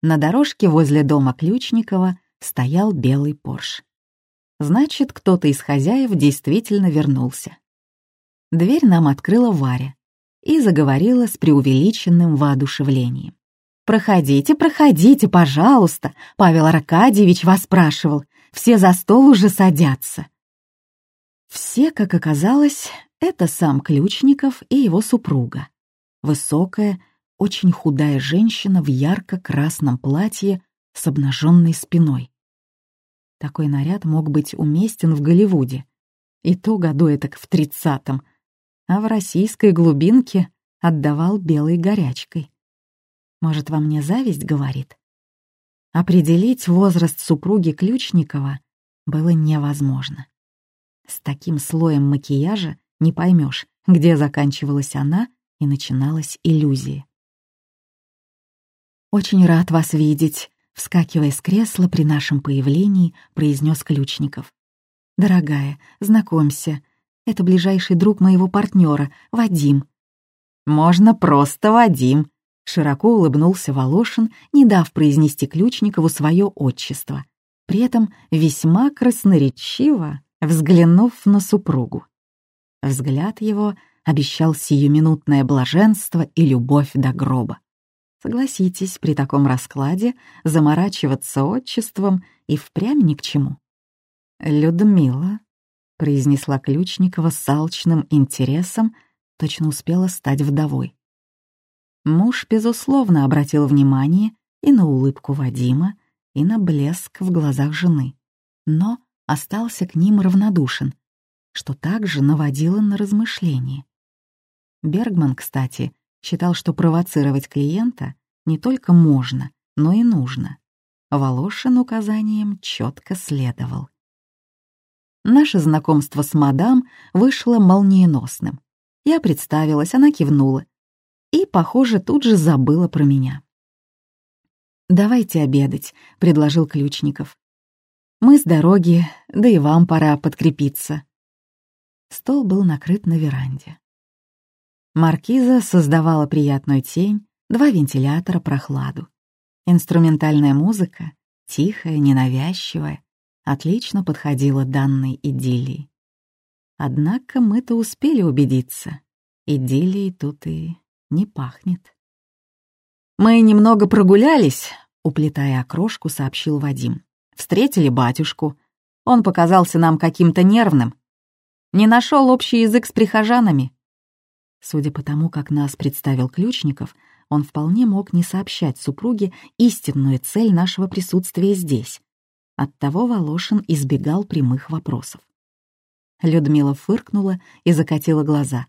На дорожке возле дома Ключникова стоял белый Порш. Значит, кто-то из хозяев действительно вернулся. Дверь нам открыла Варя и заговорила с преувеличенным воодушевлением. «Проходите, проходите, пожалуйста. Павел Аркадьевич вас спрашивал. Все за стол уже садятся». Все, как оказалось, это сам Ключников и его супруга. Высокая, очень худая женщина в ярко-красном платье с обнаженной спиной. Такой наряд мог быть уместен в Голливуде. И то году это в тридцатом, а в российской глубинке отдавал белой горячкой. Может, во мне зависть говорит? Определить возраст супруги Ключникова было невозможно. С таким слоем макияжа не поймешь, где заканчивалась она и начиналась иллюзия. «Очень рад вас видеть», — вскакивая с кресла при нашем появлении, произнес Ключников. «Дорогая, знакомься, это ближайший друг моего партнера, Вадим». «Можно просто Вадим», — широко улыбнулся Волошин, не дав произнести Ключникову свое отчество, при этом весьма красноречиво взглянув на супругу. Взгляд его обещал сиюминутное блаженство и любовь до гроба. Согласитесь, при таком раскладе заморачиваться отчеством и впрямь ни к чему. «Людмила», — произнесла Ключникова с алчным интересом, точно успела стать вдовой. Муж, безусловно, обратил внимание и на улыбку Вадима, и на блеск в глазах жены, но остался к ним равнодушен, что также наводило на размышления. Бергман, кстати, считал, что провоцировать клиента не только можно, но и нужно. Волошин указанием четко следовал. Наше знакомство с мадам вышло молниеносным. Я представилась, она кивнула. И, похоже, тут же забыла про меня. «Давайте обедать», — предложил Ключников. «Мы с дороги, да и вам пора подкрепиться». Стол был накрыт на веранде. Маркиза создавала приятную тень, два вентилятора прохладу. Инструментальная музыка, тихая, ненавязчивая, отлично подходила данной идиллии. Однако мы-то успели убедиться, идиллией тут и не пахнет. «Мы немного прогулялись», — уплетая окрошку, сообщил Вадим. «Встретили батюшку. Он показался нам каким-то нервным. Не нашел общий язык с прихожанами. Судя по тому, как нас представил Ключников, он вполне мог не сообщать супруге истинную цель нашего присутствия здесь. Оттого Волошин избегал прямых вопросов. Людмила фыркнула и закатила глаза,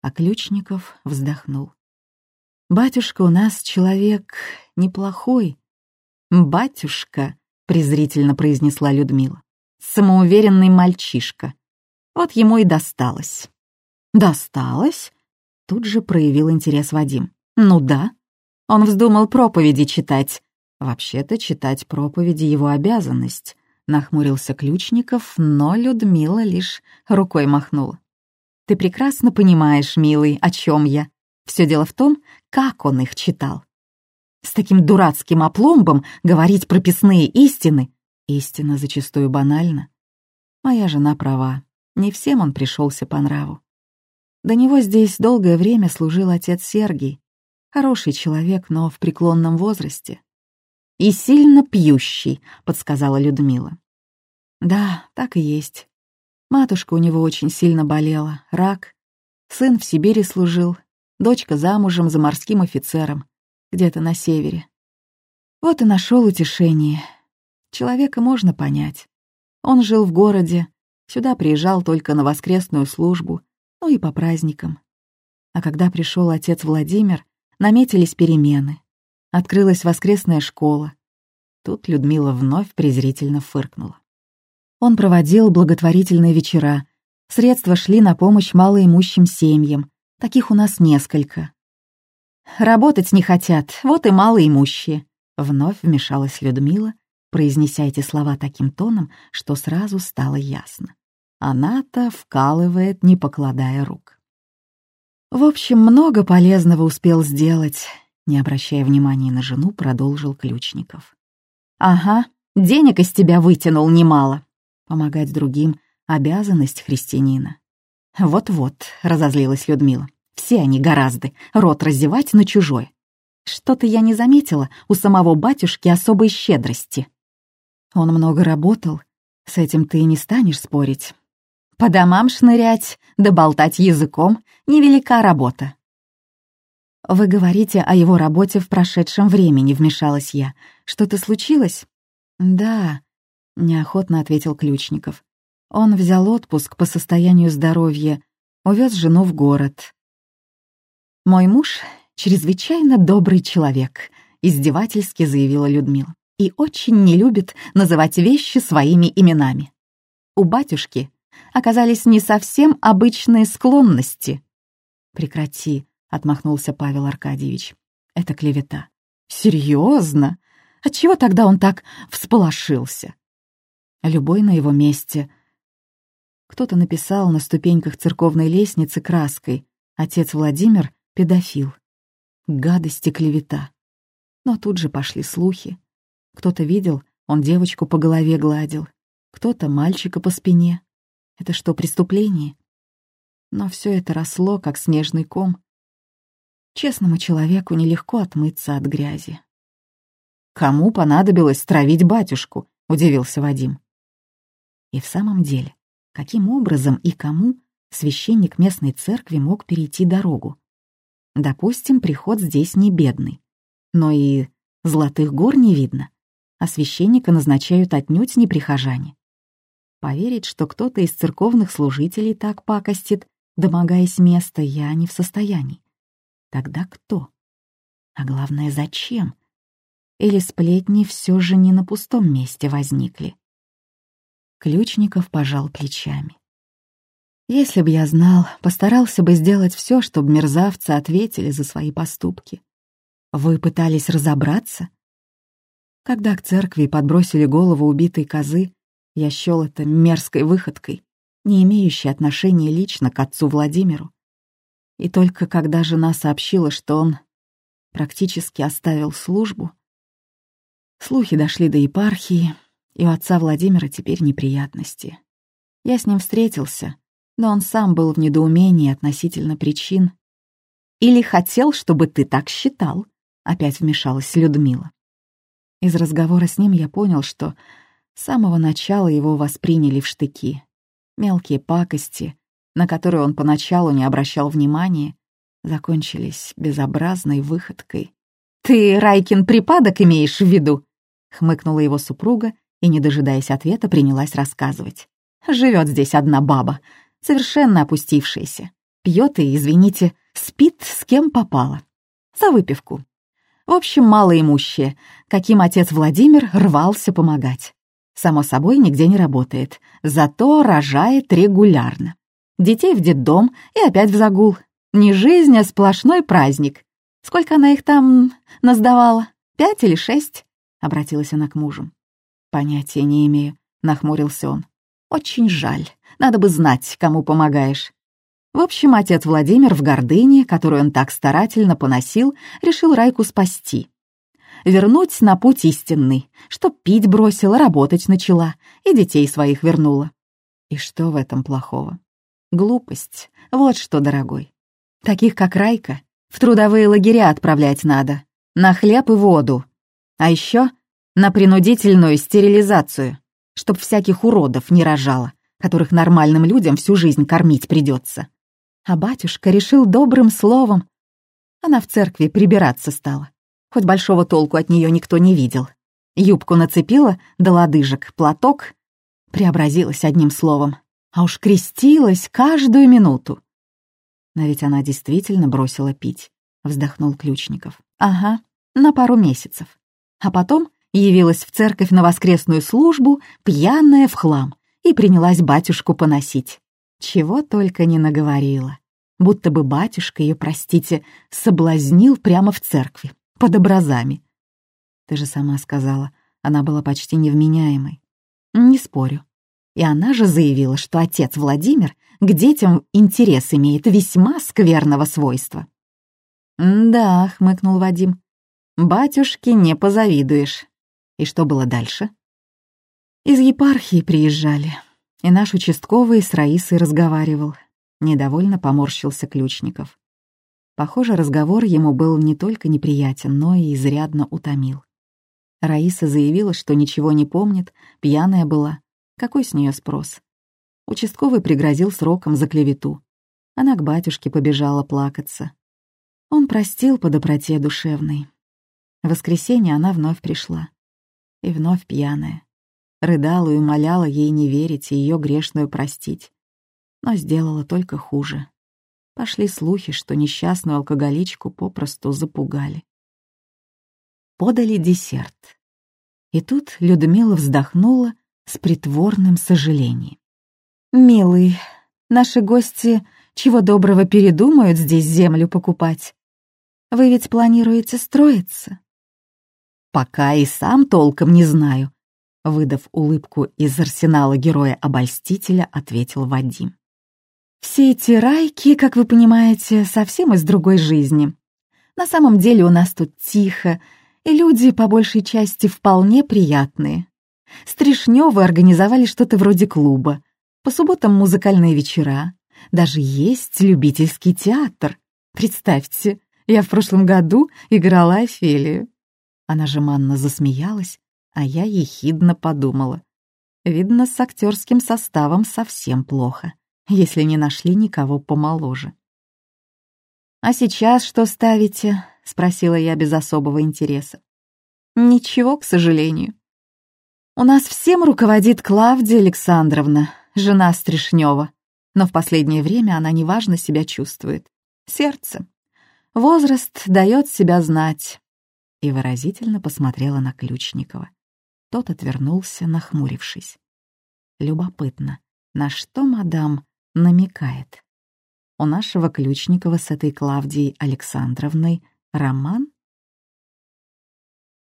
а Ключников вздохнул. «Батюшка у нас человек неплохой». «Батюшка», — презрительно произнесла Людмила, — «самоуверенный мальчишка. Вот ему и досталось». «Досталось?» Тут же проявил интерес Вадим. «Ну да. Он вздумал проповеди читать. Вообще-то читать проповеди его обязанность», — нахмурился Ключников, но Людмила лишь рукой махнула. «Ты прекрасно понимаешь, милый, о чем я. Все дело в том, как он их читал. С таким дурацким опломбом говорить прописные истины. Истина зачастую банальна. Моя жена права. Не всем он пришелся по нраву. До него здесь долгое время служил отец Сергий. Хороший человек, но в преклонном возрасте. «И сильно пьющий», — подсказала Людмила. «Да, так и есть. Матушка у него очень сильно болела, рак. Сын в Сибири служил, дочка замужем за морским офицером, где-то на севере. Вот и нашел утешение. Человека можно понять. Он жил в городе, сюда приезжал только на воскресную службу — ну и по праздникам. А когда пришел отец Владимир, наметились перемены. Открылась воскресная школа. Тут Людмила вновь презрительно фыркнула. Он проводил благотворительные вечера. Средства шли на помощь малоимущим семьям. Таких у нас несколько. «Работать не хотят, вот и малоимущие», — вновь вмешалась Людмила, произнеся эти слова таким тоном, что сразу стало ясно. Она-то вкалывает, не покладая рук. В общем, много полезного успел сделать. Не обращая внимания на жену, продолжил Ключников. «Ага, денег из тебя вытянул немало. Помогать другим — обязанность христианина». «Вот-вот», — разозлилась Людмила. «Все они гораздо, рот раздевать на чужое. Что-то я не заметила у самого батюшки особой щедрости. Он много работал, с этим ты и не станешь спорить. По домам шнырять, да болтать языком — невелика работа. «Вы говорите о его работе в прошедшем времени», — вмешалась я. «Что-то случилось?» «Да», — неохотно ответил Ключников. Он взял отпуск по состоянию здоровья, увез жену в город. «Мой муж — чрезвычайно добрый человек», — издевательски заявила Людмила, «и очень не любит называть вещи своими именами. У батюшки оказались не совсем обычные склонности». «Прекрати», отмахнулся Павел Аркадьевич. Это клевета. Серьезно? Отчего тогда он так всполошился? Любой на его месте. Кто-то написал на ступеньках церковной лестницы краской «Отец Владимир — педофил». Гадости клевета. Но тут же пошли слухи. Кто-то видел, он девочку по голове гладил, кто-то мальчика по спине. Это что, преступление? Но все это росло, как снежный ком, Честному человеку нелегко отмыться от грязи. «Кому понадобилось травить батюшку?» — удивился Вадим. И в самом деле, каким образом и кому священник местной церкви мог перейти дорогу? Допустим, приход здесь не бедный, но и золотых гор не видно, а священника назначают отнюдь не прихожане. Поверить, что кто-то из церковных служителей так пакостит, домогаясь места, я не в состоянии. Тогда кто? А главное, зачем? Или сплетни все же не на пустом месте возникли? Ключников пожал плечами. Если бы я знал, постарался бы сделать все, чтобы мерзавцы ответили за свои поступки. Вы пытались разобраться? Когда к церкви подбросили голову убитой козы, я счел это мерзкой выходкой, не имеющей отношения лично к отцу Владимиру. И только когда жена сообщила, что он практически оставил службу, слухи дошли до епархии, и у отца Владимира теперь неприятности. Я с ним встретился, но он сам был в недоумении относительно причин. «Или хотел, чтобы ты так считал», — опять вмешалась Людмила. Из разговора с ним я понял, что с самого начала его восприняли в штыки. Мелкие пакости, на которые он поначалу не обращал внимания, закончились безобразной выходкой. «Ты, Райкин, припадок имеешь в виду?» — хмыкнула его супруга и, не дожидаясь ответа, принялась рассказывать. «Живет здесь одна баба, совершенно опустившаяся. Пьет и, извините, спит с кем попало. За выпивку. В общем, малоимущие, каким отец Владимир рвался помогать. Само собой, нигде не работает, зато рожает регулярно детей в детдом и опять в загул. Не жизнь, а сплошной праздник. Сколько она их там наздавала? Пять или шесть?» — обратилась она к мужу. «Понятия не имею», — нахмурился он. «Очень жаль. Надо бы знать, кому помогаешь». В общем, отец Владимир в гордыне, которую он так старательно поносил, решил Райку спасти. Вернуть на путь истинный, чтоб пить бросила, работать начала и детей своих вернула. И что в этом плохого? Глупость. Вот что, дорогой. Таких, как Райка, в трудовые лагеря отправлять надо. На хлеб и воду. А еще на принудительную стерилизацию, чтоб всяких уродов не рожало, которых нормальным людям всю жизнь кормить придется. А батюшка решил добрым словом. Она в церкви прибираться стала. Хоть большого толку от нее никто не видел. Юбку нацепила до лодыжек, платок. Преобразилась одним словом а уж крестилась каждую минуту. Но ведь она действительно бросила пить, вздохнул Ключников. Ага, на пару месяцев. А потом явилась в церковь на воскресную службу, пьяная в хлам, и принялась батюшку поносить. Чего только не наговорила. Будто бы батюшка ее, простите, соблазнил прямо в церкви, под образами. Ты же сама сказала, она была почти невменяемой. Не спорю. И она же заявила, что отец Владимир к детям интерес имеет весьма скверного свойства. «Да», — хмыкнул Вадим. «Батюшке не позавидуешь». И что было дальше? Из епархии приезжали, и наш участковый с Раисой разговаривал. Недовольно поморщился Ключников. Похоже, разговор ему был не только неприятен, но и изрядно утомил. Раиса заявила, что ничего не помнит, пьяная была. Какой с нее спрос? Участковый пригрозил сроком за клевету. Она к батюшке побежала плакаться. Он простил по доброте душевной. В воскресенье она вновь пришла. И вновь пьяная. Рыдала и умоляла ей не верить и ее грешную простить. Но сделала только хуже. Пошли слухи, что несчастную алкоголичку попросту запугали подали десерт. И тут Людмила вздохнула с притворным сожалением. «Милый, наши гости чего доброго передумают здесь землю покупать? Вы ведь планируете строиться?» «Пока и сам толком не знаю», — выдав улыбку из арсенала героя-обольстителя, ответил Вадим. «Все эти райки, как вы понимаете, совсем из другой жизни. На самом деле у нас тут тихо, и люди, по большей части, вполне приятные. Стришнёвы организовали что-то вроде клуба. По субботам музыкальные вечера. Даже есть любительский театр. Представьте, я в прошлом году играла Офелию. Она жеманно засмеялась, а я ехидно подумала. Видно, с актерским составом совсем плохо, если не нашли никого помоложе. «А сейчас что ставите?» — спросила я без особого интереса. «Ничего, к сожалению. У нас всем руководит Клавдия Александровна, жена Стришнева, но в последнее время она неважно себя чувствует. Сердце. Возраст дает себя знать». И выразительно посмотрела на Ключникова. Тот отвернулся, нахмурившись. Любопытно, на что мадам намекает? У нашего Ключникова с этой Клавдией Александровной Роман?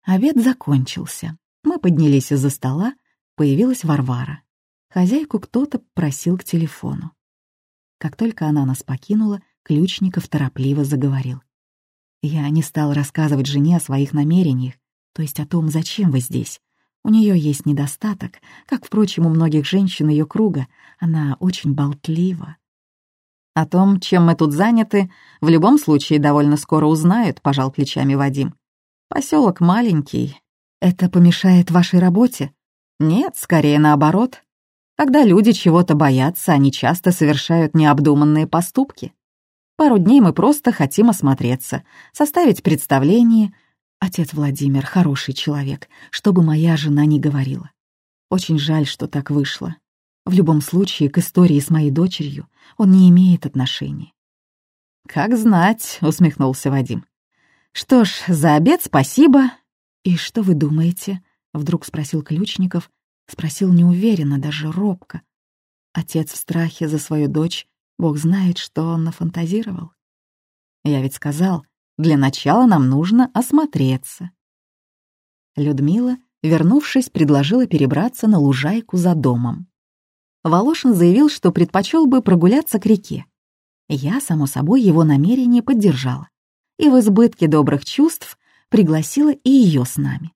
Обед закончился. Мы поднялись из-за стола, появилась Варвара. Хозяйку кто-то просил к телефону. Как только она нас покинула, Ключников торопливо заговорил. Я не стал рассказывать жене о своих намерениях, то есть о том, зачем вы здесь. У нее есть недостаток, как, впрочем, у многих женщин ее круга. Она очень болтлива. О том, чем мы тут заняты, в любом случае довольно скоро узнают, пожал плечами Вадим. Поселок маленький. Это помешает вашей работе? Нет, скорее наоборот. Когда люди чего-то боятся, они часто совершают необдуманные поступки. Пару дней мы просто хотим осмотреться, составить представление. Отец Владимир хороший человек, чтобы моя жена не говорила. Очень жаль, что так вышло. В любом случае, к истории с моей дочерью он не имеет отношения. «Как знать», — усмехнулся Вадим. «Что ж, за обед спасибо». «И что вы думаете?» — вдруг спросил Ключников. Спросил неуверенно, даже робко. Отец в страхе за свою дочь, бог знает, что он нафантазировал. Я ведь сказал, для начала нам нужно осмотреться. Людмила, вернувшись, предложила перебраться на лужайку за домом. Волошин заявил, что предпочел бы прогуляться к реке. Я, само собой, его намерение поддержала и в избытке добрых чувств пригласила и ее с нами.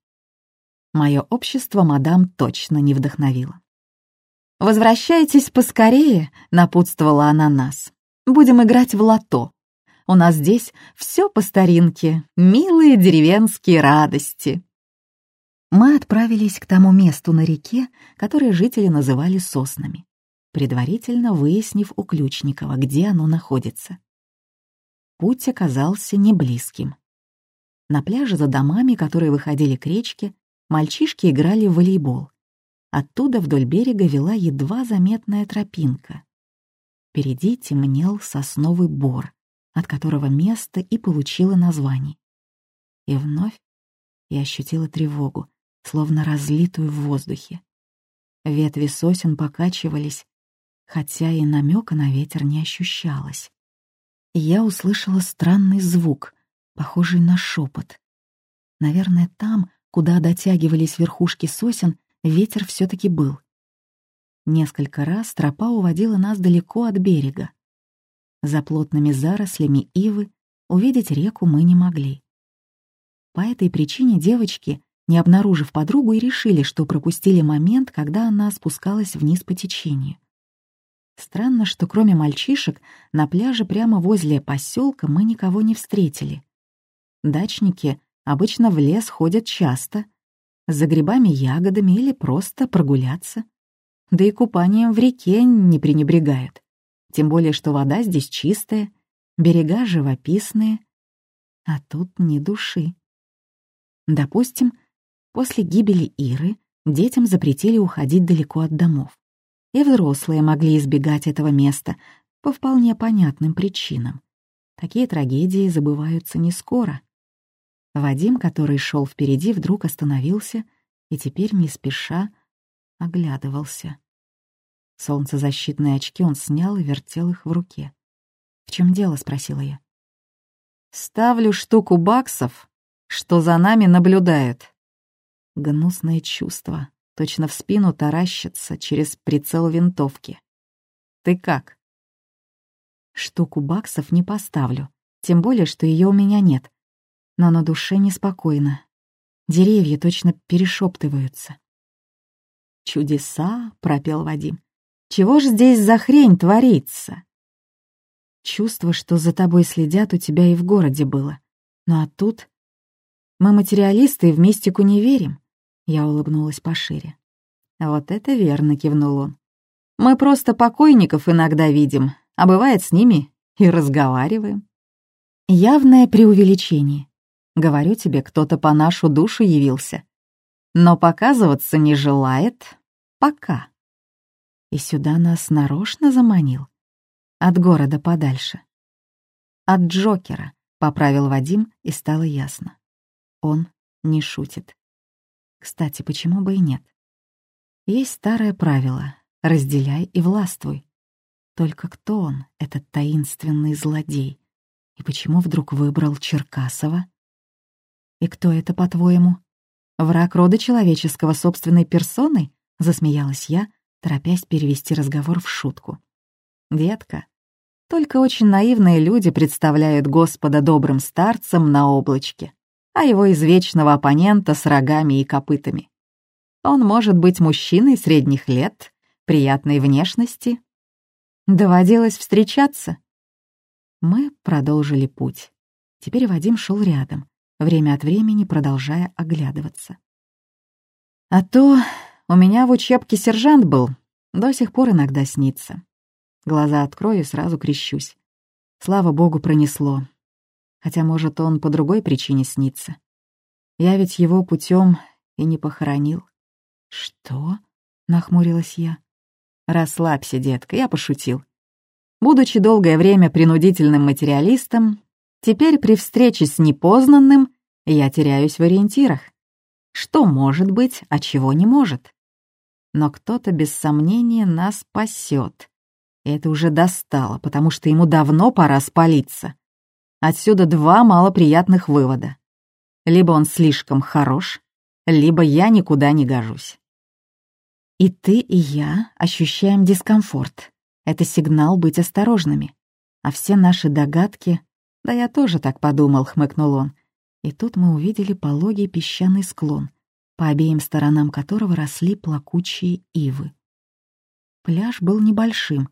Мое общество мадам точно не вдохновило. «Возвращайтесь поскорее», — напутствовала она нас. «Будем играть в лото. У нас здесь все по старинке, милые деревенские радости» мы отправились к тому месту на реке, которое жители называли соснами, предварительно выяснив у Ключникова, где оно находится. Путь оказался неблизким. На пляже за домами, которые выходили к речке, мальчишки играли в волейбол. Оттуда вдоль берега вела едва заметная тропинка. Впереди темнел сосновый бор, от которого место и получило название. И вновь я ощутила тревогу, словно разлитую в воздухе. Ветви сосен покачивались, хотя и намека на ветер не ощущалось. я услышала странный звук, похожий на шепот. Наверное, там, куда дотягивались верхушки сосен, ветер все таки был. Несколько раз тропа уводила нас далеко от берега. За плотными зарослями ивы увидеть реку мы не могли. По этой причине девочки, не обнаружив подругу, и решили, что пропустили момент, когда она спускалась вниз по течению. Странно, что кроме мальчишек на пляже прямо возле поселка мы никого не встретили. Дачники обычно в лес ходят часто, за грибами, ягодами или просто прогуляться. Да и купанием в реке не пренебрегают. Тем более, что вода здесь чистая, берега живописные, а тут ни души. Допустим, после гибели Иры детям запретили уходить далеко от домов. И взрослые могли избегать этого места по вполне понятным причинам. Такие трагедии забываются не скоро. Вадим, который шел впереди, вдруг остановился и теперь не спеша оглядывался. Солнцезащитные очки он снял и вертел их в руке. «В чем дело?» — спросила я. «Ставлю штуку баксов что за нами наблюдают. Гнусное чувство, точно в спину таращится через прицел винтовки. Ты как? Штуку баксов не поставлю, тем более, что ее у меня нет. Но на душе неспокойно. Деревья точно перешептываются. «Чудеса!» — пропел Вадим. «Чего ж здесь за хрень творится?» Чувство, что за тобой следят, у тебя и в городе было. Ну а тут мы материалисты и в мистику не верим. Я улыбнулась пошире. Вот это верно, кивнул он. Мы просто покойников иногда видим, а бывает с ними и разговариваем. Явное преувеличение. Говорю тебе, кто-то по нашу душу явился. Но показываться не желает пока. И сюда нас нарочно заманил. От города подальше. От Джокера, поправил Вадим, и стало ясно. Он не шутит. Кстати, почему бы и нет? Есть старое правило — разделяй и властвуй. Только кто он, этот таинственный злодей? И почему вдруг выбрал Черкасова? И кто это, по-твоему? Враг рода человеческого собственной персоной? Засмеялась я, торопясь перевести разговор в шутку. Детка, только очень наивные люди представляют Господа добрым старцем на облачке а его извечного оппонента с рогами и копытами. Он может быть мужчиной средних лет, приятной внешности. Доводилось встречаться. Мы продолжили путь. Теперь Вадим шел рядом, время от времени продолжая оглядываться. А то у меня в учебке сержант был, до сих пор иногда снится. Глаза открою и сразу крещусь. Слава богу, пронесло. Хотя, может, он по другой причине снится. Я ведь его путем и не похоронил. «Что?» — нахмурилась я. «Расслабься, детка, я пошутил. Будучи долгое время принудительным материалистом, теперь при встрече с непознанным я теряюсь в ориентирах. Что может быть, а чего не может? Но кто-то без сомнения нас спасет. Это уже достало, потому что ему давно пора спалиться. Отсюда два малоприятных вывода. Либо он слишком хорош, либо я никуда не гожусь. И ты, и я ощущаем дискомфорт. Это сигнал быть осторожными. А все наши догадки... Да я тоже так подумал, хмыкнул он. И тут мы увидели пологий песчаный склон, по обеим сторонам которого росли плакучие ивы. Пляж был небольшим.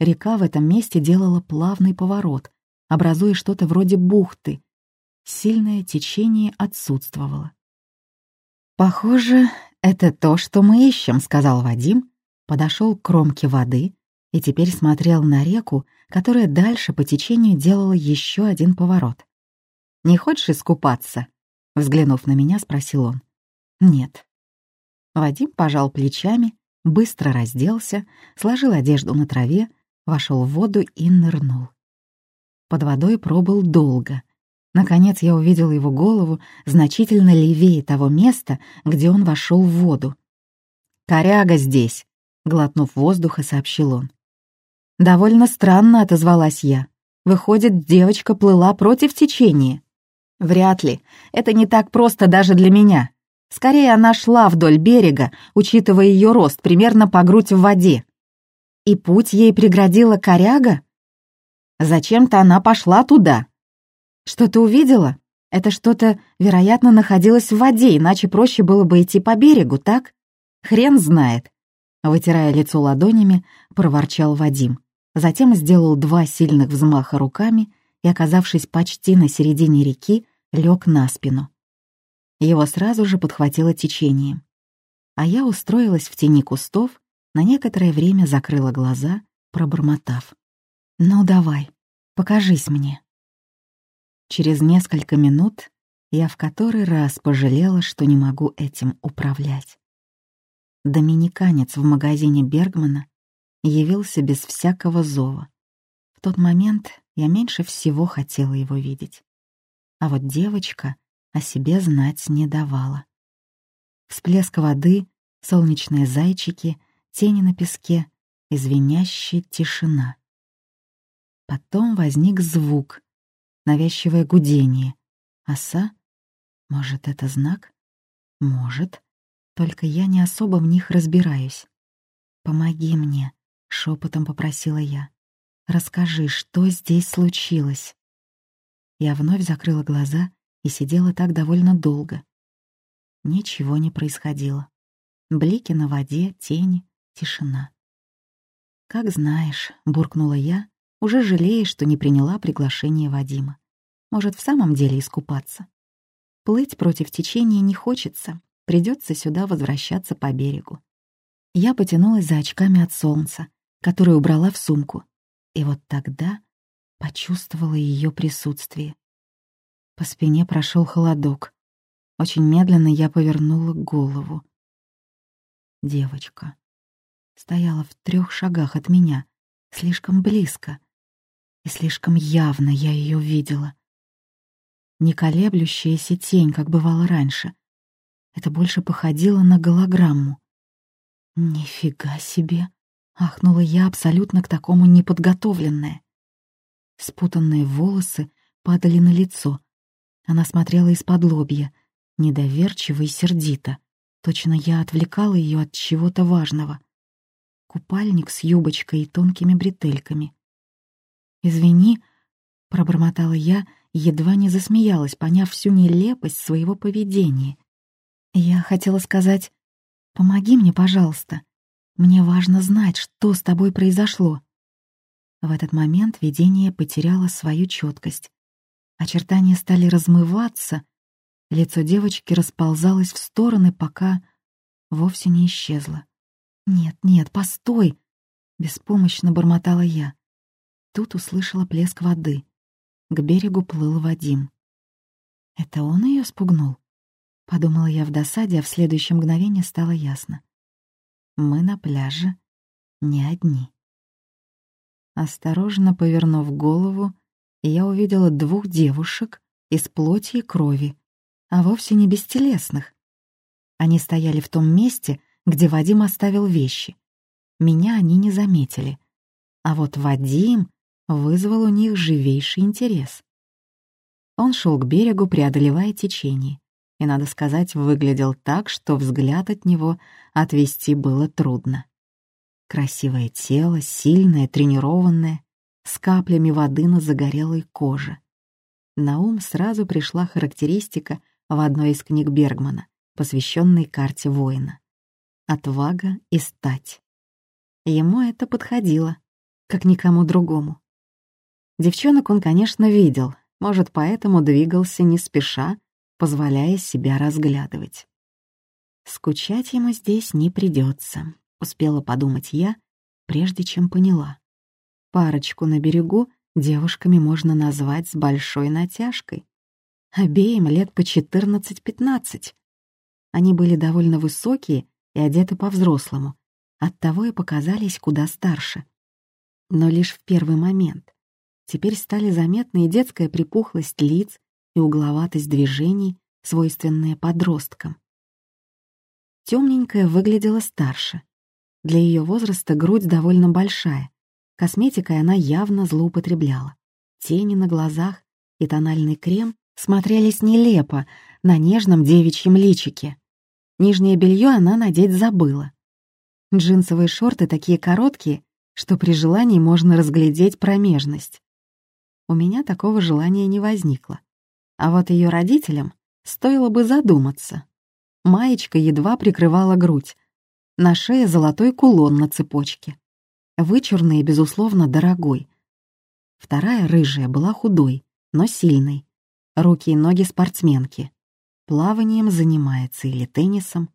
Река в этом месте делала плавный поворот, образуя что-то вроде бухты. Сильное течение отсутствовало. «Похоже, это то, что мы ищем», — сказал Вадим, подошел к кромке воды и теперь смотрел на реку, которая дальше по течению делала еще один поворот. «Не хочешь искупаться?» — взглянув на меня, спросил он. «Нет». Вадим пожал плечами, быстро разделся, сложил одежду на траве, вошел в воду и нырнул. Под водой пробыл долго. Наконец я увидел его голову значительно левее того места, где он вошел в воду. «Коряга здесь», — глотнув воздуха, сообщил он. «Довольно странно», — отозвалась я. «Выходит, девочка плыла против течения». «Вряд ли. Это не так просто даже для меня. Скорее, она шла вдоль берега, учитывая ее рост примерно по грудь в воде. И путь ей преградила коряга?» Зачем-то она пошла туда. «Что ты увидела? Это что-то, вероятно, находилось в воде, иначе проще было бы идти по берегу, так? Хрен знает!» Вытирая лицо ладонями, проворчал Вадим. Затем сделал два сильных взмаха руками и, оказавшись почти на середине реки, лег на спину. Его сразу же подхватило течением. А я устроилась в тени кустов, на некоторое время закрыла глаза, пробормотав. «Ну давай, покажись мне». Через несколько минут я в который раз пожалела, что не могу этим управлять. Доминиканец в магазине Бергмана явился без всякого зова. В тот момент я меньше всего хотела его видеть. А вот девочка о себе знать не давала. Всплеск воды, солнечные зайчики, тени на песке и звенящая тишина. Потом возник звук, навязчивое гудение. Оса? Может, это знак? Может. Только я не особо в них разбираюсь. «Помоги мне», — шепотом попросила я. «Расскажи, что здесь случилось?» Я вновь закрыла глаза и сидела так довольно долго. Ничего не происходило. Блики на воде, тени, тишина. «Как знаешь», — буркнула я, уже жалея, что не приняла приглашение Вадима. «Может, в самом деле искупаться?» Плыть против течения не хочется, придется сюда возвращаться по берегу. Я потянулась за очками от солнца, которые убрала в сумку. И вот тогда почувствовала ее присутствие. По спине прошел холодок. Очень медленно я повернула голову. Девочка стояла в трех шагах от меня, слишком близко. И слишком явно я ее видела. Не колеблющаяся тень, как бывало раньше. Это больше походило на голограмму. «Нифига себе!» — ахнула я абсолютно к такому неподготовленная. Спутанные волосы падали на лицо. Она смотрела из-под лобья, недоверчиво и сердито. Точно я отвлекала ее от чего-то важного. Купальник с юбочкой и тонкими бретельками. «Извини», — пробормотала я, едва не засмеялась, поняв всю нелепость своего поведения. Я хотела сказать Помоги мне, пожалуйста. Мне важно знать, что с тобой произошло». В этот момент видение потеряло свою четкость. Очертания стали размываться, лицо девочки расползалось в стороны, пока вовсе не исчезло. «Нет, нет, постой!» — беспомощно бормотала я. Тут услышала плеск воды. К берегу плыл Вадим. Это он ее спугнул? Подумала я в досаде, а в следующее мгновение стало ясно. Мы на пляже не одни. Осторожно повернув голову, я увидела двух девушек из плоти и крови, а вовсе не бестелесных. Они стояли в том месте, где Вадим оставил вещи. Меня они не заметили. А вот Вадим вызвал у них живейший интерес. Он шел к берегу, преодолевая течение и, надо сказать, выглядел так, что взгляд от него отвести было трудно. Красивое тело, сильное, тренированное, с каплями воды на загорелой коже. На ум сразу пришла характеристика в одной из книг Бергмана, посвященной карте воина. Отвага и стать. Ему это подходило, как никому другому. Девчонок он, конечно, видел, может, поэтому двигался не спеша, позволяя себя разглядывать. Скучать ему здесь не придется, успела подумать я, прежде чем поняла. Парочку на берегу девушками можно назвать с большой натяжкой. Обеим лет по 14-15. Они были довольно высокие и одеты по-взрослому, оттого и показались куда старше. Но лишь в первый момент. Теперь стали заметны и детская припухлость лиц, и угловатость движений, свойственные подросткам. Темненькая выглядела старше. Для ее возраста грудь довольно большая. Косметикой она явно злоупотребляла. Тени на глазах и тональный крем смотрелись нелепо на нежном девичьем личике. Нижнее белье она надеть забыла. Джинсовые шорты такие короткие, что при желании можно разглядеть промежность. у меня такого желания не возникло. А вот ее родителям стоило бы задуматься. Маечка едва прикрывала грудь. На шее золотой кулон на цепочке. Вычурный и, безусловно, дорогой. Вторая, рыжая, была худой, но сильной. Руки и ноги спортсменки. Плаванием занимается или теннисом.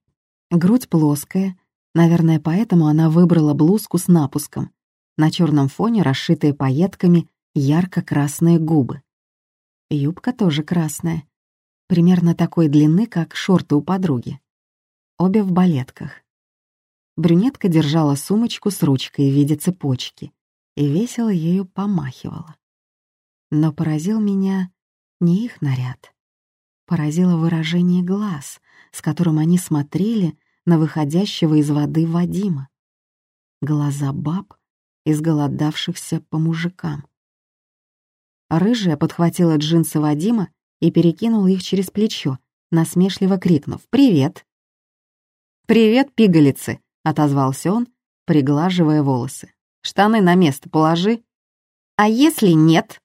Грудь плоская, наверное, поэтому она выбрала блузку с напуском. На черном фоне расшитые пайетками ярко-красные губы. Юбка тоже красная, примерно такой длины, как шорты у подруги. Обе в балетках. Брюнетка держала сумочку с ручкой в виде цепочки и весело ею помахивала. Но поразил меня не их наряд. Поразило выражение глаз, с которым они смотрели на выходящего из воды Вадима. Глаза баб, изголодавшихся по мужикам. Рыжая подхватила джинсы Вадима и перекинула их через плечо, насмешливо крикнув «Привет!». «Привет, пигалицы!» — отозвался он, приглаживая волосы. «Штаны на место положи». «А если нет?»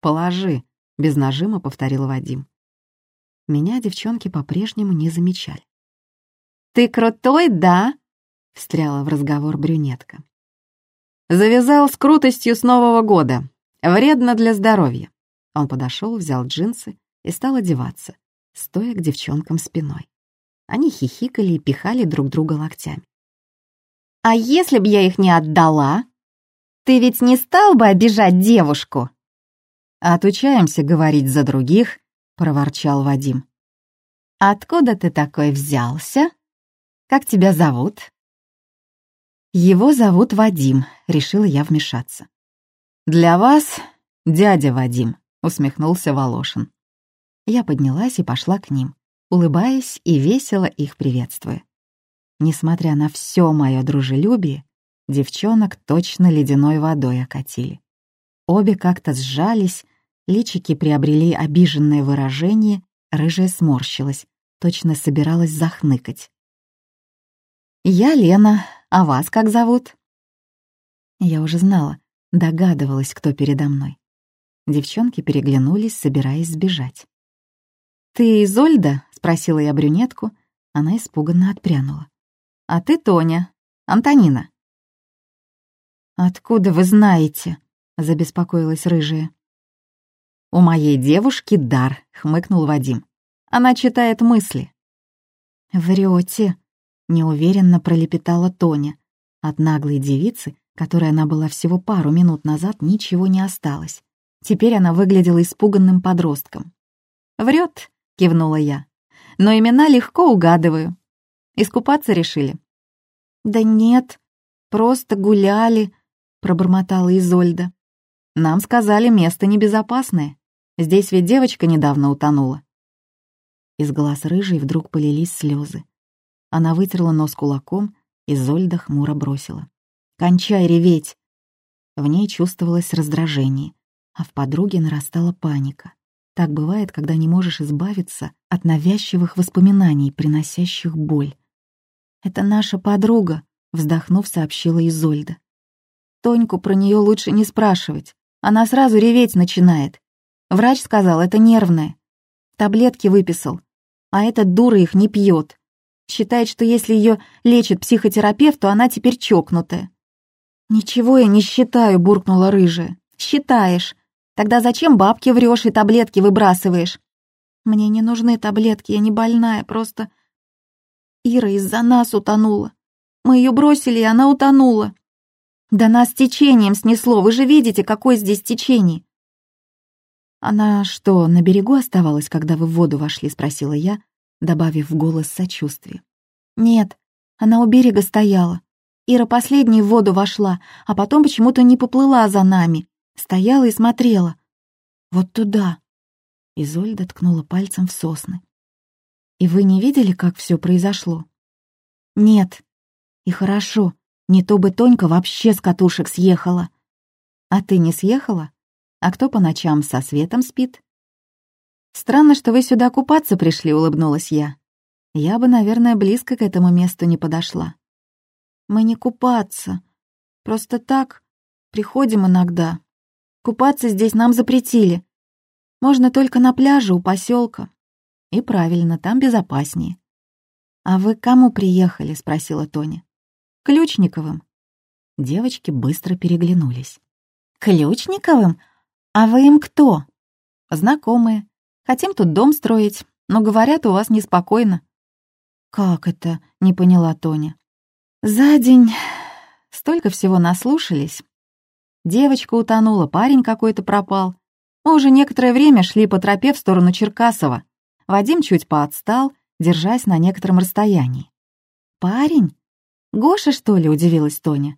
«Положи», — без нажима повторил Вадим. Меня девчонки по-прежнему не замечали. «Ты крутой, да?» — встряла в разговор брюнетка. «Завязал с крутостью с Нового года. Вредно для здоровья. Он подошел, взял джинсы и стал одеваться, стоя к девчонкам спиной. Они хихикали и пихали друг друга локтями. «А если б я их не отдала? Ты ведь не стал бы обижать девушку?» «Отучаемся говорить за других», — проворчал Вадим. «Откуда ты такой взялся? Как тебя зовут?» «Его зовут Вадим», — решила я вмешаться. «Для вас дядя Вадим», — усмехнулся Волошин. Я поднялась и пошла к ним, улыбаясь и весело их приветствуя. Несмотря на все мое дружелюбие, девчонок точно ледяной водой окатили. Обе как-то сжались, личики приобрели обиженное выражение, рыжая сморщилась, точно собиралась захныкать. «Я Лена, а вас как зовут?» Я уже знала, Догадывалась, кто передо мной. Девчонки переглянулись, собираясь сбежать. «Ты Изольда?» — спросила я брюнетку. Она испуганно отпрянула. «А ты Тоня, Антонина». «Откуда вы знаете?» — забеспокоилась рыжая. «У моей девушки дар», — хмыкнул Вадим. «Она читает мысли». «Врете», — неуверенно пролепетала Тоня. От наглой девицы которой она была всего пару минут назад, ничего не осталось. Теперь она выглядела испуганным подростком. «Врет», — кивнула я. «Но имена легко угадываю. Искупаться решили?» «Да нет, просто гуляли», — пробормотала Изольда. «Нам сказали, место небезопасное. Здесь ведь девочка недавно утонула». Из глаз рыжей вдруг полились слезы. Она вытерла нос кулаком, и Зольда хмуро бросила. Кончай реветь!» В ней чувствовалось раздражение, а в подруге нарастала паника. Так бывает, когда не можешь избавиться от навязчивых воспоминаний, приносящих боль. «Это наша подруга», — вздохнув, сообщила Изольда. «Тоньку про нее лучше не спрашивать. Она сразу реветь начинает. Врач сказал, это нервное. Таблетки выписал. А эта дура их не пьет. Считает, что если ее лечит психотерапевт, то она теперь чокнутая. «Ничего я не считаю», — буркнула рыжая. «Считаешь. Тогда зачем бабки врешь и таблетки выбрасываешь?» «Мне не нужны таблетки, я не больная, просто...» Ира из-за нас утонула. Мы ее бросили, и она утонула. Да нас течением снесло, вы же видите, какое здесь течение. Она что, на берегу оставалась, когда вы в воду вошли, спросила я, добавив в голос сочувствие. Нет, она у берега стояла. Ира последней в воду вошла, а потом почему-то не поплыла за нами. Стояла и смотрела. Вот туда. Изольда ткнула пальцем в сосны. «И вы не видели, как все произошло?» «Нет. И хорошо. Не то бы Тонька вообще с катушек съехала». «А ты не съехала? А кто по ночам со светом спит?» «Странно, что вы сюда купаться пришли», — улыбнулась я. «Я бы, наверное, близко к этому месту не подошла». Мы не купаться. Просто так приходим иногда. Купаться здесь нам запретили. Можно только на пляже у поселка. И правильно, там безопаснее. «А вы к кому приехали?» — спросила Тоня. «Ключниковым». Девочки быстро переглянулись. «Ключниковым? А вы им кто?» «Знакомые. Хотим тут дом строить, но, говорят, у вас неспокойно». «Как это?» — не поняла Тоня. «За день столько всего наслушались. Девочка утонула, парень какой-то пропал. Мы уже некоторое время шли по тропе в сторону Черкасова. Вадим чуть поотстал, держась на некотором расстоянии. «Парень? Гоша, что ли?» — удивилась Тоня.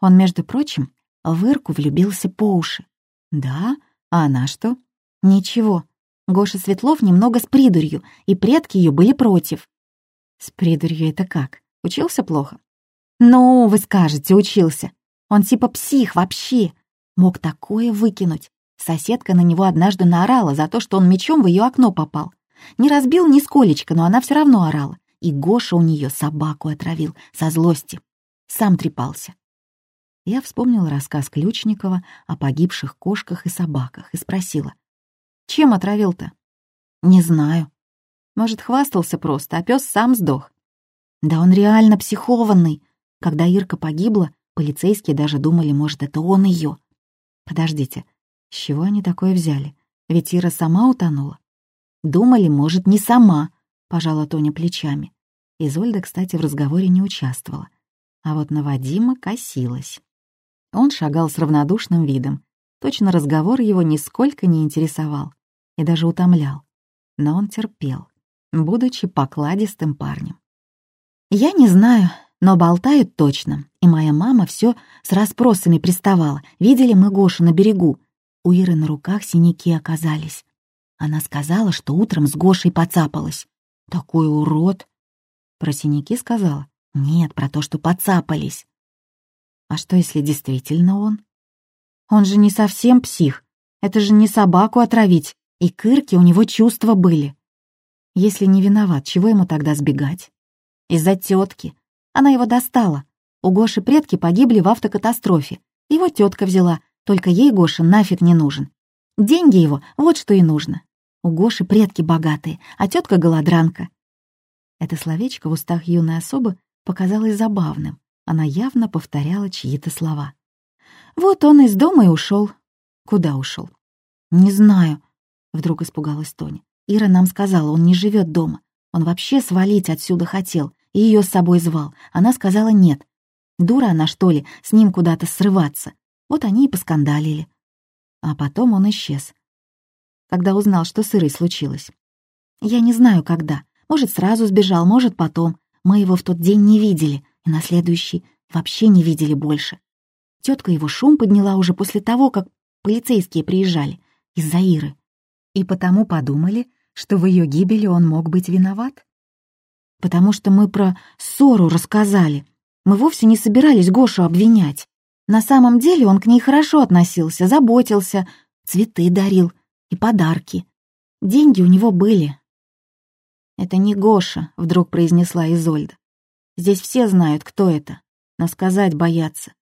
Он, между прочим, в Ирку влюбился по уши. «Да? А она что?» «Ничего. Гоша Светлов немного с придурью, и предки ее были против». «С придурью это как? Учился плохо?» «Ну, вы скажете, учился. Он типа псих вообще. Мог такое выкинуть. Соседка на него однажды наорала за то, что он мечом в ее окно попал. Не разбил ни сколечко, но она все равно орала. И Гоша у нее собаку отравил со злости. Сам трепался. Я вспомнила рассказ Ключникова о погибших кошках и собаках и спросила. «Чем отравил-то?» «Не знаю. Может, хвастался просто, а пес сам сдох». «Да он реально психованный. Когда Ирка погибла, полицейские даже думали, может, это он ее. Подождите, с чего они такое взяли? Ведь Ира сама утонула. Думали, может, не сама, пожала Тоня плечами. Изольда, кстати, в разговоре не участвовала. А вот на Вадима косилась. Он шагал с равнодушным видом. Точно разговор его нисколько не интересовал и даже утомлял. Но он терпел, будучи покладистым парнем. «Я не знаю, но болтают точно, и моя мама все с расспросами приставала. Видели мы Гошу на берегу. У Иры на руках синяки оказались. Она сказала, что утром с Гошей поцапалась. Такой урод. Про синяки сказала? Нет, про то, что поцапались. А что, если действительно он? Он же не совсем псих. Это же не собаку отравить. И к Ирке у него чувства были. Если не виноват, чего ему тогда сбегать? Из-за тетки. Она его достала. У Гоши предки погибли в автокатастрофе. Его тетка взяла, только ей Гоша нафиг не нужен. Деньги его, вот что и нужно. У Гоши предки богатые, а тетка голодранка. Это словечко в устах юной особы показалось забавным. Она явно повторяла чьи-то слова. Вот он из дома и ушел. Куда ушел? Не знаю, вдруг испугалась Тоня. Ира нам сказала, он не живет дома. Он вообще свалить отсюда хотел и ее с собой звал. Она сказала нет. Дура она, что ли, с ним куда-то срываться. Вот они и поскандалили. А потом он исчез. Когда узнал, что с Ирой случилось. Я не знаю, когда. Может, сразу сбежал, может, потом. Мы его в тот день не видели и на следующий вообще не видели больше. Тетка его шум подняла уже после того, как полицейские приезжали, из-за Иры. И потому подумали, что в ее гибели он мог быть виноват. Потому что мы про ссору рассказали. Мы вовсе не собирались Гошу обвинять. На самом деле он к ней хорошо относился, заботился, цветы дарил и подарки. Деньги у него были. «Это не Гоша», — вдруг произнесла Изольда. Здесь все знают, кто это, но сказать боятся».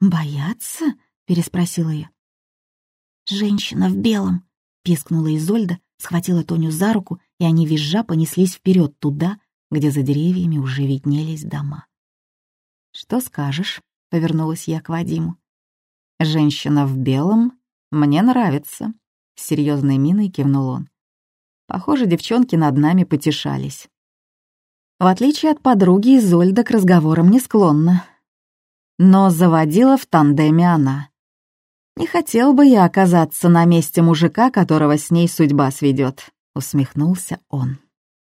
«Боятся?» — переспросила я. «Женщина в белом», — пискнула Изольда, схватила Тоню за руку, и они визжа понеслись вперед туда, где за деревьями уже виднелись дома. «Что скажешь?» — повернулась я к Вадиму. «Женщина в белом мне нравится», — с серьезной миной кивнул он. Похоже, девчонки над нами потешались. В отличие от подруги, Изольда к разговорам не склонна. Но заводила в тандеме она. «Не хотел бы я оказаться на месте мужика, которого с ней судьба сведет», — усмехнулся он.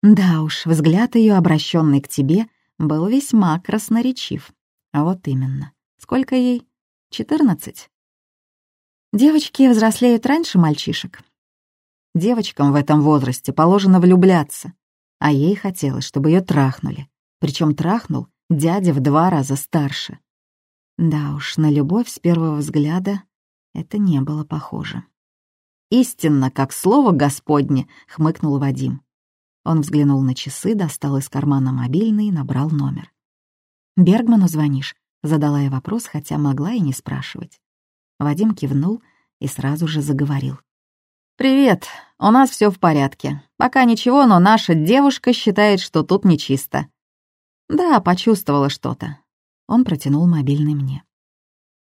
Да уж, взгляд ее, обращенный к тебе, был весьма красноречив. А вот именно. Сколько ей? Четырнадцать? Девочки взрослеют раньше мальчишек. Девочкам в этом возрасте положено влюбляться, а ей хотелось, чтобы ее трахнули. Причем трахнул дядя в два раза старше. Да уж, на любовь с первого взгляда это не было похоже. «Истинно, как слово Господне!» — хмыкнул Вадим. Он взглянул на часы, достал из кармана мобильный и набрал номер. «Бергману звонишь?» — задала я вопрос, хотя могла и не спрашивать. Вадим кивнул и сразу же заговорил. «Привет, у нас все в порядке. Пока ничего, но наша девушка считает, что тут нечисто». «Да, почувствовала что-то». Он протянул мобильный мне.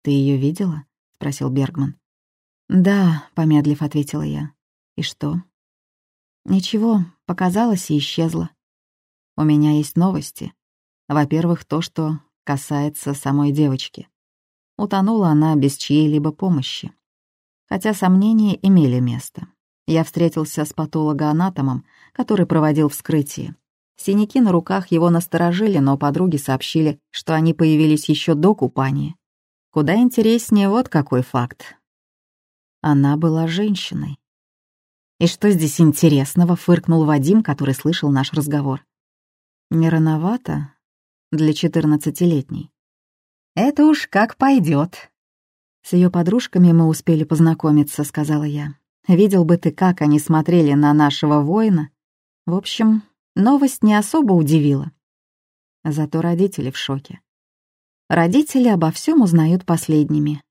«Ты ее видела?» — спросил Бергман. «Да», — помедлив ответила я. «И что?» «Ничего, показалось и исчезло. У меня есть новости. Во-первых, то, что касается самой девочки. Утонула она без чьей-либо помощи хотя сомнения имели место. Я встретился с патологоанатомом, который проводил вскрытие. Синяки на руках его насторожили, но подруги сообщили, что они появились еще до купания. Куда интереснее вот какой факт. Она была женщиной. «И что здесь интересного?» — фыркнул Вадим, который слышал наш разговор. «Не рановато для четырнадцатилетней». «Это уж как пойдет, «С ее подружками мы успели познакомиться», — сказала я. «Видел бы ты, как они смотрели на нашего воина». В общем, новость не особо удивила. Зато родители в шоке. Родители обо всем узнают последними.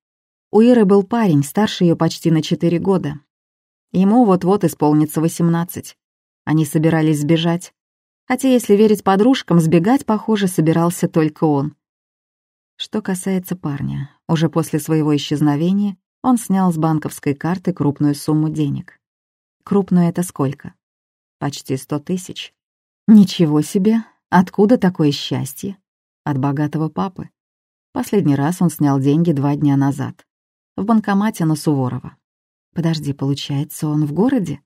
У Иры был парень, старше ее почти на четыре года. Ему вот-вот исполнится восемнадцать. Они собирались сбежать. Хотя, если верить подружкам, сбегать, похоже, собирался только он. Что касается парня, уже после своего исчезновения он снял с банковской карты крупную сумму денег. Крупную это сколько? Почти сто тысяч. Ничего себе! Откуда такое счастье? От богатого папы. Последний раз он снял деньги два дня назад. В банкомате на Суворова. Подожди, получается, он в городе?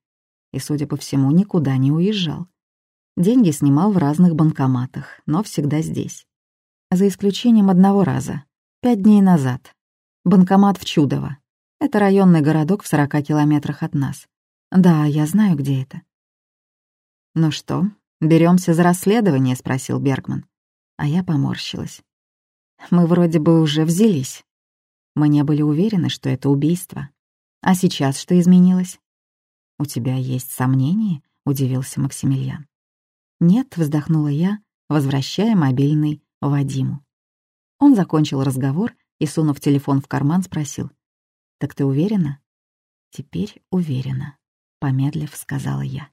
И, судя по всему, никуда не уезжал. Деньги снимал в разных банкоматах, но всегда здесь за исключением одного раза, пять дней назад. Банкомат в Чудово. Это районный городок в сорока километрах от нас. Да, я знаю, где это. «Ну что, беремся за расследование?» — спросил Бергман. А я поморщилась. Мы вроде бы уже взялись. Мы не были уверены, что это убийство. А сейчас что изменилось? «У тебя есть сомнения?» — удивился Максимилиан. «Нет», — вздохнула я, возвращая мобильный Вадиму. Он закончил разговор и, сунув телефон в карман, спросил. «Так ты уверена?» «Теперь уверена», — помедлив сказала я.